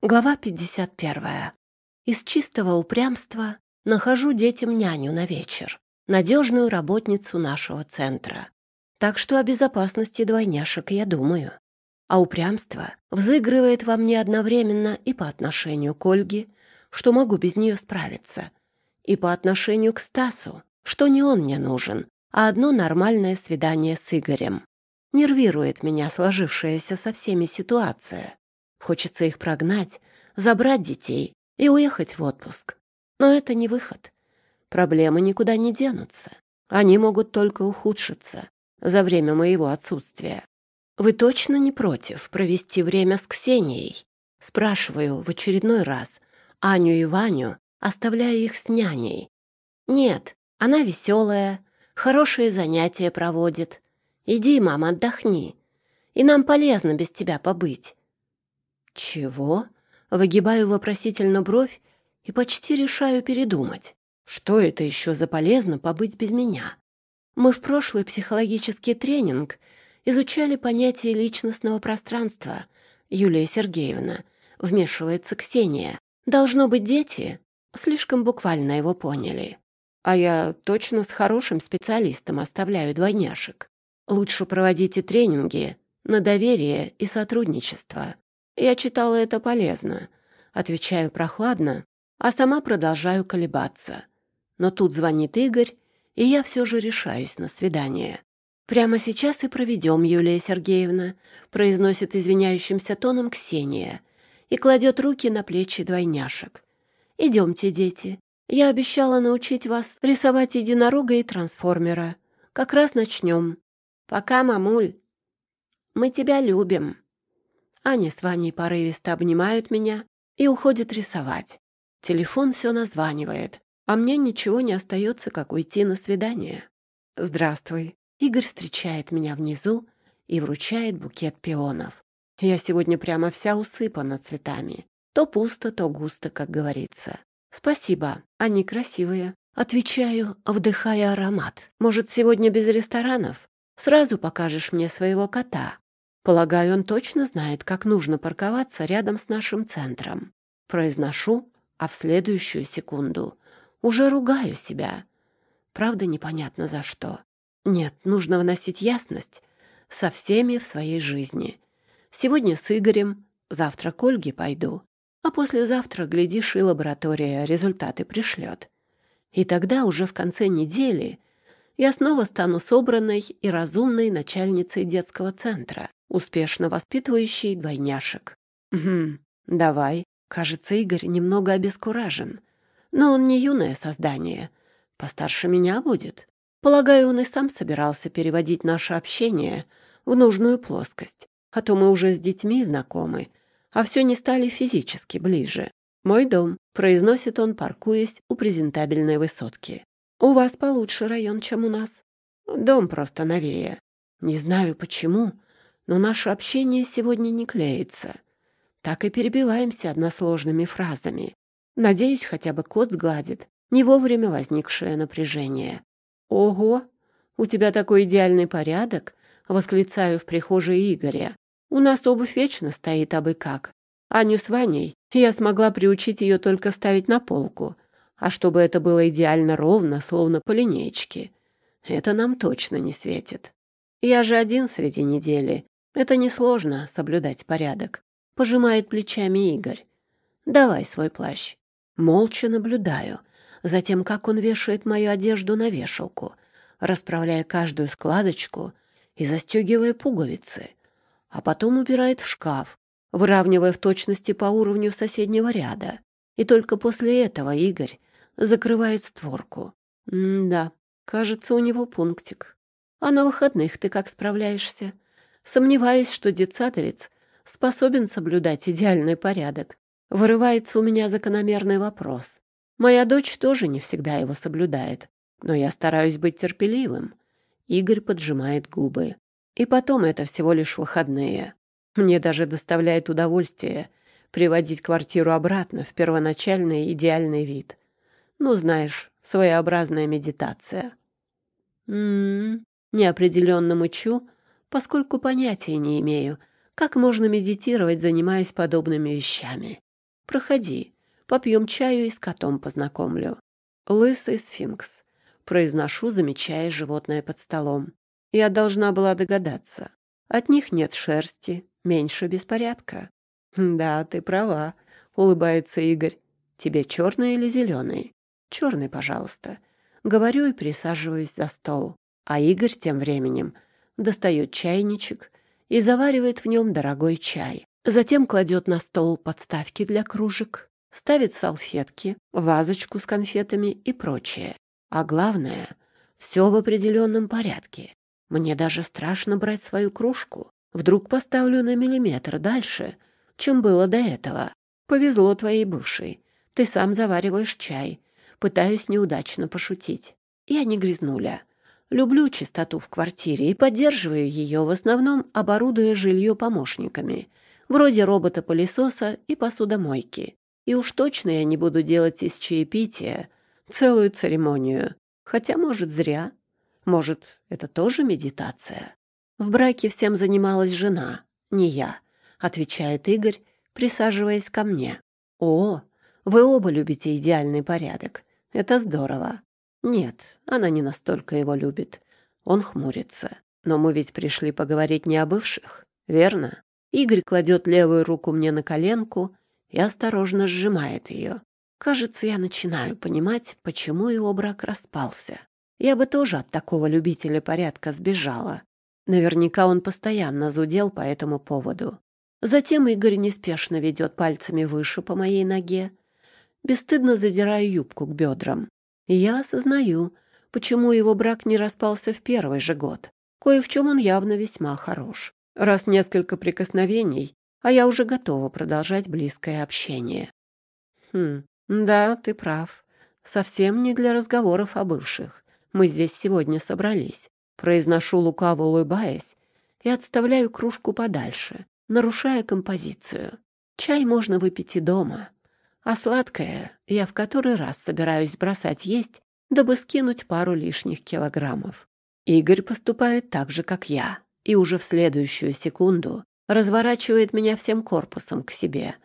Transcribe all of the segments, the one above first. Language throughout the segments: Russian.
Глава 51. Из чистого упрямства нахожу детям няню на вечер, надежную работницу нашего центра. Так что о безопасности двойняшек я думаю. А упрямство взыгрывает во мне одновременно и по отношению к Ольге, что могу без нее справиться, и по отношению к Стасу, что не он мне нужен, а одно нормальное свидание с Игорем. Нервирует меня сложившаяся со всеми ситуация. Хочется их прогнать, забрать детей и уехать в отпуск. Но это не выход. Проблемы никуда не денутся. Они могут только ухудшиться за время моего отсутствия. Вы точно не против провести время с Ксенией? Спрашиваю в очередной раз Аню и Ваню, оставляя их с няней. Нет, она веселая, хорошие занятия проводит. Иди, мама, отдохни. И нам полезно без тебя побыть. «Чего?» Выгибаю вопросительно бровь и почти решаю передумать. Что это еще за полезно побыть без меня? Мы в прошлый психологический тренинг изучали понятие личностного пространства. Юлия Сергеевна. Вмешивается Ксения. Должно быть, дети слишком буквально его поняли. А я точно с хорошим специалистом оставляю двойняшек. Лучше проводите тренинги на доверие и сотрудничество. Я читала это полезно. Отвечаю прохладно, а сама продолжаю колебаться. Но тут звонит Игорь, и я все же решаюсь на свидание. «Прямо сейчас и проведем, Юлия Сергеевна», — произносит извиняющимся тоном Ксения и кладет руки на плечи двойняшек. «Идемте, дети. Я обещала научить вас рисовать единорога и трансформера. Как раз начнем. Пока, мамуль. Мы тебя любим». Аня с Ваней порывисто обнимают меня и уходят рисовать. Телефон все названивает, а мне ничего не остается, как уйти на свидание. «Здравствуй». Игорь встречает меня внизу и вручает букет пионов. Я сегодня прямо вся усыпана цветами. То пусто, то густо, как говорится. Спасибо, они красивые. Отвечаю, вдыхая аромат. Может, сегодня без ресторанов? Сразу покажешь мне своего кота. Полагаю, он точно знает, как нужно парковаться рядом с нашим центром. Произношу, а в следующую секунду уже ругаю себя. Правда, непонятно за что. Нет, нужно вносить ясность со всеми в своей жизни. Сегодня с Игорем, завтра к Ольге пойду, а послезавтра, глядишь, и лаборатория результаты пришлет. И тогда уже в конце недели я снова стану собранной и разумной начальницей детского центра успешно воспитывающий двойняшек. «Угу, давай». Кажется, Игорь немного обескуражен. Но он не юное создание. Постарше меня будет. Полагаю, он и сам собирался переводить наше общение в нужную плоскость. А то мы уже с детьми знакомы, а все не стали физически ближе. «Мой дом», — произносит он, паркуясь у презентабельной высотки. «У вас получше район, чем у нас. Дом просто новее. Не знаю почему, но наше общение сегодня не клеится. Так и перебиваемся односложными фразами. Надеюсь, хотя бы кот сгладит не вовремя возникшее напряжение. «Ого! У тебя такой идеальный порядок!» — восклицаю в прихожей Игоря. «У нас обувь вечно стоит абы как. Аню с Ваней я смогла приучить ее только ставить на полку. А чтобы это было идеально ровно, словно по линеечке, это нам точно не светит. Я же один среди недели, это несложно соблюдать порядок. Пожимает плечами Игорь. Давай свой плащ. Молча наблюдаю за тем, как он вешает мою одежду на вешалку, расправляя каждую складочку и застегивая пуговицы, а потом убирает в шкаф, выравнивая в точности по уровню соседнего ряда. И только после этого Игорь закрывает створку. М-да, кажется, у него пунктик. А на выходных ты как справляешься? Сомневаюсь, что детсадовец способен соблюдать идеальный порядок. Вырывается у меня закономерный вопрос. Моя дочь тоже не всегда его соблюдает, но я стараюсь быть терпеливым. Игорь поджимает губы. И потом это всего лишь выходные. Мне даже доставляет удовольствие приводить квартиру обратно в первоначальный идеальный вид. Ну, знаешь, своеобразная медитация. М-м, неопределенно мычу, поскольку понятия не имею, как можно медитировать, занимаясь подобными вещами. Проходи, попьем чаю и с котом познакомлю. Лысый сфинкс. Произношу, замечая животное под столом. Я должна была догадаться. От них нет шерсти, меньше беспорядка. Да, ты права, улыбается Игорь. Тебе черный или зеленый? Черный, пожалуйста. Говорю и присаживаюсь за стол. А Игорь тем временем достает чайничек и заваривает в нем дорогой чай. Затем кладет на стол подставки для кружек, ставит салфетки, вазочку с конфетами и прочее. А главное, все в определенном порядке. Мне даже страшно брать свою кружку. Вдруг поставлю на миллиметр дальше, чем было до этого. Повезло твоей бывшей. Ты сам завариваешь чай. Пытаюсь неудачно пошутить. Я не грязнуля. Люблю чистоту в квартире и поддерживаю ее, в основном оборудуя жилье помощниками, вроде робота-пылесоса и посудомойки. И уж точно я не буду делать из чаепития целую церемонию. Хотя, может, зря. Может, это тоже медитация? В браке всем занималась жена, не я, отвечает Игорь, присаживаясь ко мне. О, вы оба любите идеальный порядок. Это здорово. Нет, она не настолько его любит. Он хмурится. Но мы ведь пришли поговорить не о бывших, верно? Игорь кладет левую руку мне на коленку и осторожно сжимает ее. Кажется, я начинаю понимать, почему его брак распался. Я бы тоже от такого любителя порядка сбежала. Наверняка он постоянно зудел по этому поводу. Затем Игорь неспешно ведет пальцами выше по моей ноге, бесстыдно задирая юбку к бедрам. Я осознаю, почему его брак не распался в первый же год. Кое в чем он явно весьма хорош. Раз несколько прикосновений, а я уже готова продолжать близкое общение. Хм, да, ты прав. Совсем не для разговоров о бывших. Мы здесь сегодня собрались. Произношу лукаво улыбаясь и отставляю кружку подальше, нарушая композицию. Чай можно выпить и дома. А сладкое я в который раз собираюсь бросать есть, дабы скинуть пару лишних килограммов. Игорь поступает так же, как я, и уже в следующую секунду разворачивает меня всем корпусом к себе,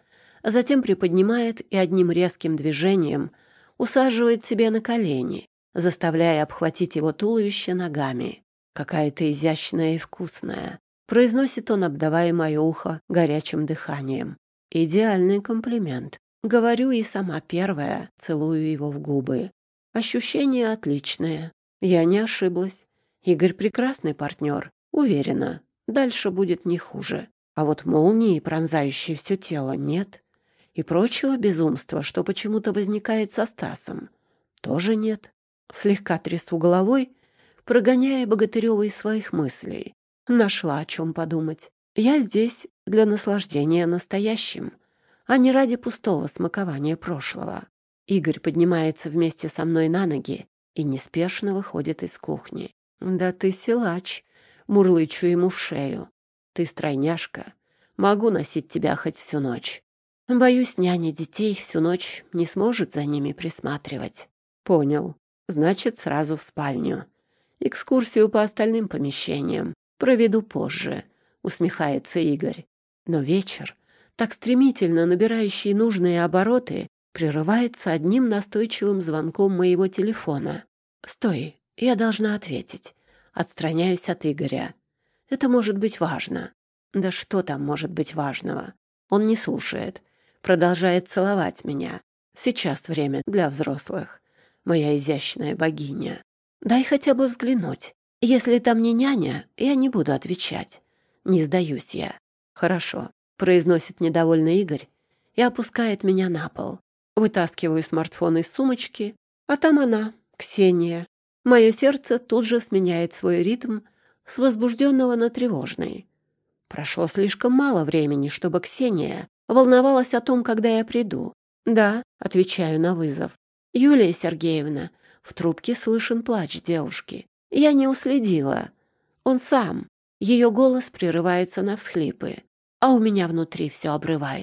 а затем приподнимает и одним резким движением усаживает себе на колени, заставляя обхватить его туловище ногами. Какая-то изящная и вкусная. Произносит он, обдавая мое ухо горячим дыханием. Идеальный комплимент. Говорю и сама первая, целую его в губы. Ощущения отличные. Я не ошиблась. Игорь прекрасный партнер. Уверена, дальше будет не хуже. А вот молнии, пронзающие все тело, нет. И прочего безумства, что почему-то возникает со Стасом, тоже нет. Слегка трясу головой, прогоняя Богатырева из своих мыслей. Нашла о чем подумать. Я здесь для наслаждения настоящим а не ради пустого смакования прошлого. Игорь поднимается вместе со мной на ноги и неспешно выходит из кухни. «Да ты силач!» — мурлычу ему в шею. «Ты стройняшка. Могу носить тебя хоть всю ночь. Боюсь, няня детей всю ночь не сможет за ними присматривать». «Понял. Значит, сразу в спальню. Экскурсию по остальным помещениям проведу позже», — усмехается Игорь. Но вечер так стремительно набирающий нужные обороты, прерывается одним настойчивым звонком моего телефона. «Стой, я должна ответить». Отстраняюсь от Игоря. «Это может быть важно». «Да что там может быть важного?» Он не слушает, продолжает целовать меня. Сейчас время для взрослых. Моя изящная богиня. Дай хотя бы взглянуть. Если там не няня, я не буду отвечать. Не сдаюсь я. Хорошо произносит недовольный Игорь и опускает меня на пол. Вытаскиваю смартфон из сумочки, а там она, Ксения. Мое сердце тут же сменяет свой ритм с возбужденного на тревожный. Прошло слишком мало времени, чтобы Ксения волновалась о том, когда я приду. «Да», — отвечаю на вызов. «Юлия Сергеевна», — в трубке слышен плач девушки. «Я не уследила. Он сам». Ее голос прерывается на всхлипы а у меня внутри все обрывается.